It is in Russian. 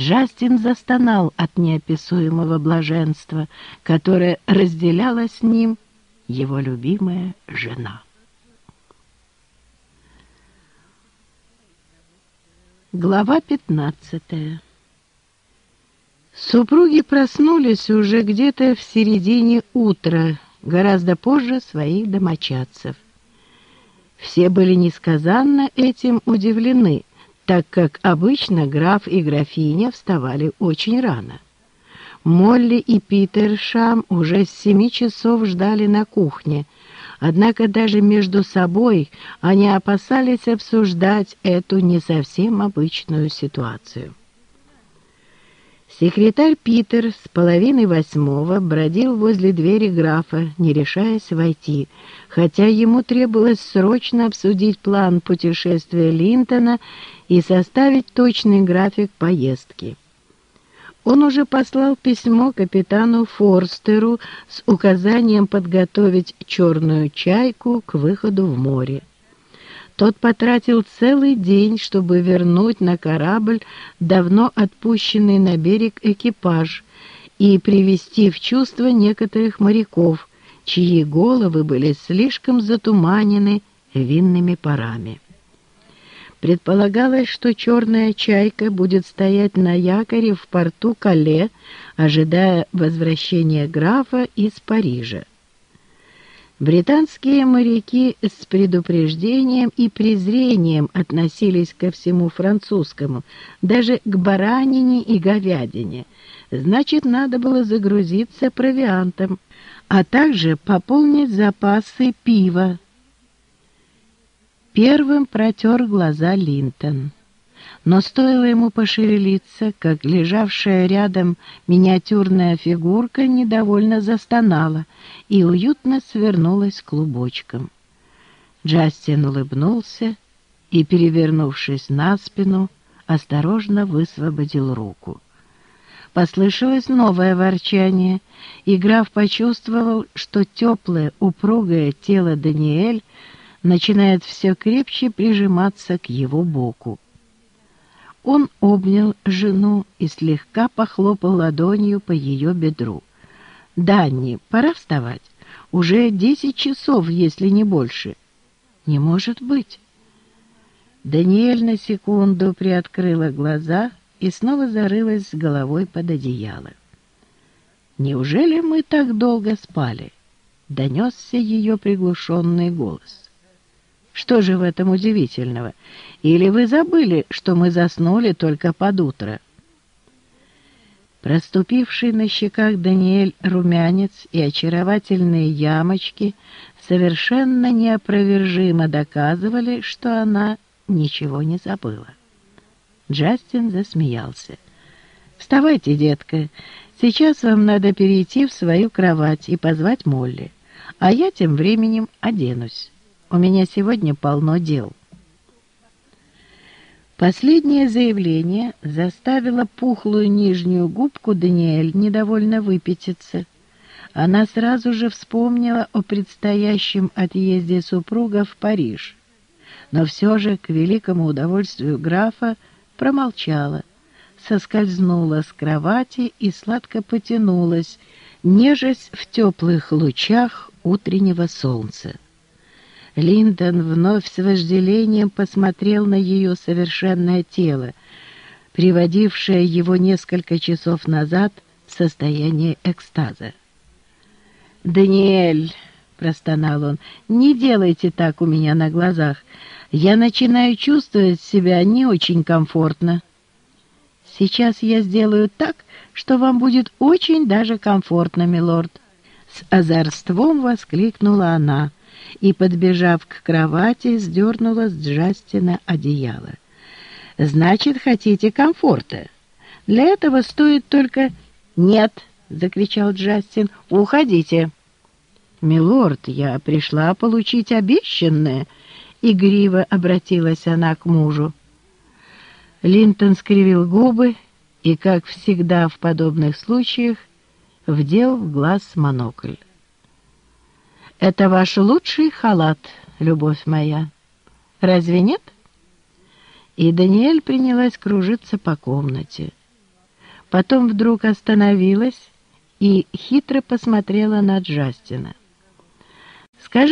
Джастин застонал от неописуемого блаженства, которое разделяла с ним его любимая жена. Глава пятнадцатая Супруги проснулись уже где-то в середине утра, гораздо позже своих домочадцев. Все были несказанно этим удивлены, так как обычно граф и графиня вставали очень рано. Молли и Питер Шам уже с семи часов ждали на кухне, однако даже между собой они опасались обсуждать эту не совсем обычную ситуацию. Секретарь Питер с половины восьмого бродил возле двери графа, не решаясь войти, хотя ему требовалось срочно обсудить план путешествия Линтона и составить точный график поездки. Он уже послал письмо капитану Форстеру с указанием подготовить черную чайку к выходу в море. Тот потратил целый день, чтобы вернуть на корабль давно отпущенный на берег экипаж и привести в чувство некоторых моряков, чьи головы были слишком затуманены винными парами. Предполагалось, что черная чайка будет стоять на якоре в порту Кале, ожидая возвращения графа из Парижа. Британские моряки с предупреждением и презрением относились ко всему французскому, даже к баранине и говядине. Значит, надо было загрузиться провиантом, а также пополнить запасы пива. Первым протер глаза Линтон. Но стоило ему пошевелиться, как лежавшая рядом миниатюрная фигурка недовольно застонала и уютно свернулась клубочком. Джастин улыбнулся и, перевернувшись на спину, осторожно высвободил руку. Послышалось новое ворчание, и граф почувствовал, что теплое, упругое тело Даниэль начинает все крепче прижиматься к его боку. Он обнял жену и слегка похлопал ладонью по ее бедру. «Данни, пора вставать. Уже десять часов, если не больше». «Не может быть». Даниэль на секунду приоткрыла глаза и снова зарылась с головой под одеяло. «Неужели мы так долго спали?» — донесся ее приглушенный голос. Что же в этом удивительного? Или вы забыли, что мы заснули только под утро?» Проступивший на щеках Даниэль румянец и очаровательные ямочки совершенно неопровержимо доказывали, что она ничего не забыла. Джастин засмеялся. «Вставайте, детка, сейчас вам надо перейти в свою кровать и позвать Молли, а я тем временем оденусь». У меня сегодня полно дел. Последнее заявление заставило пухлую нижнюю губку Даниэль недовольно выпятиться. Она сразу же вспомнила о предстоящем отъезде супруга в Париж, но все же, к великому удовольствию графа, промолчала, соскользнула с кровати и сладко потянулась, нежесть в теплых лучах утреннего солнца. Линдон вновь с вожделением посмотрел на ее совершенное тело, приводившее его несколько часов назад в состояние экстаза. «Даниэль!» — простонал он. «Не делайте так у меня на глазах. Я начинаю чувствовать себя не очень комфортно. Сейчас я сделаю так, что вам будет очень даже комфортно, милорд». С озорством воскликнула она — и, подбежав к кровати, сдернула с Джастина одеяло. «Значит, хотите комфорта? Для этого стоит только...» «Нет!» — закричал Джастин. «Уходите!» «Милорд, я пришла получить обещанное!» — игриво обратилась она к мужу. Линтон скривил губы и, как всегда в подобных случаях, вдел в глаз монокль. Это ваш лучший халат, любовь моя. Разве нет? И Даниэль принялась кружиться по комнате. потом вдруг остановилась и хитро посмотрела на Джастина. «Скажи,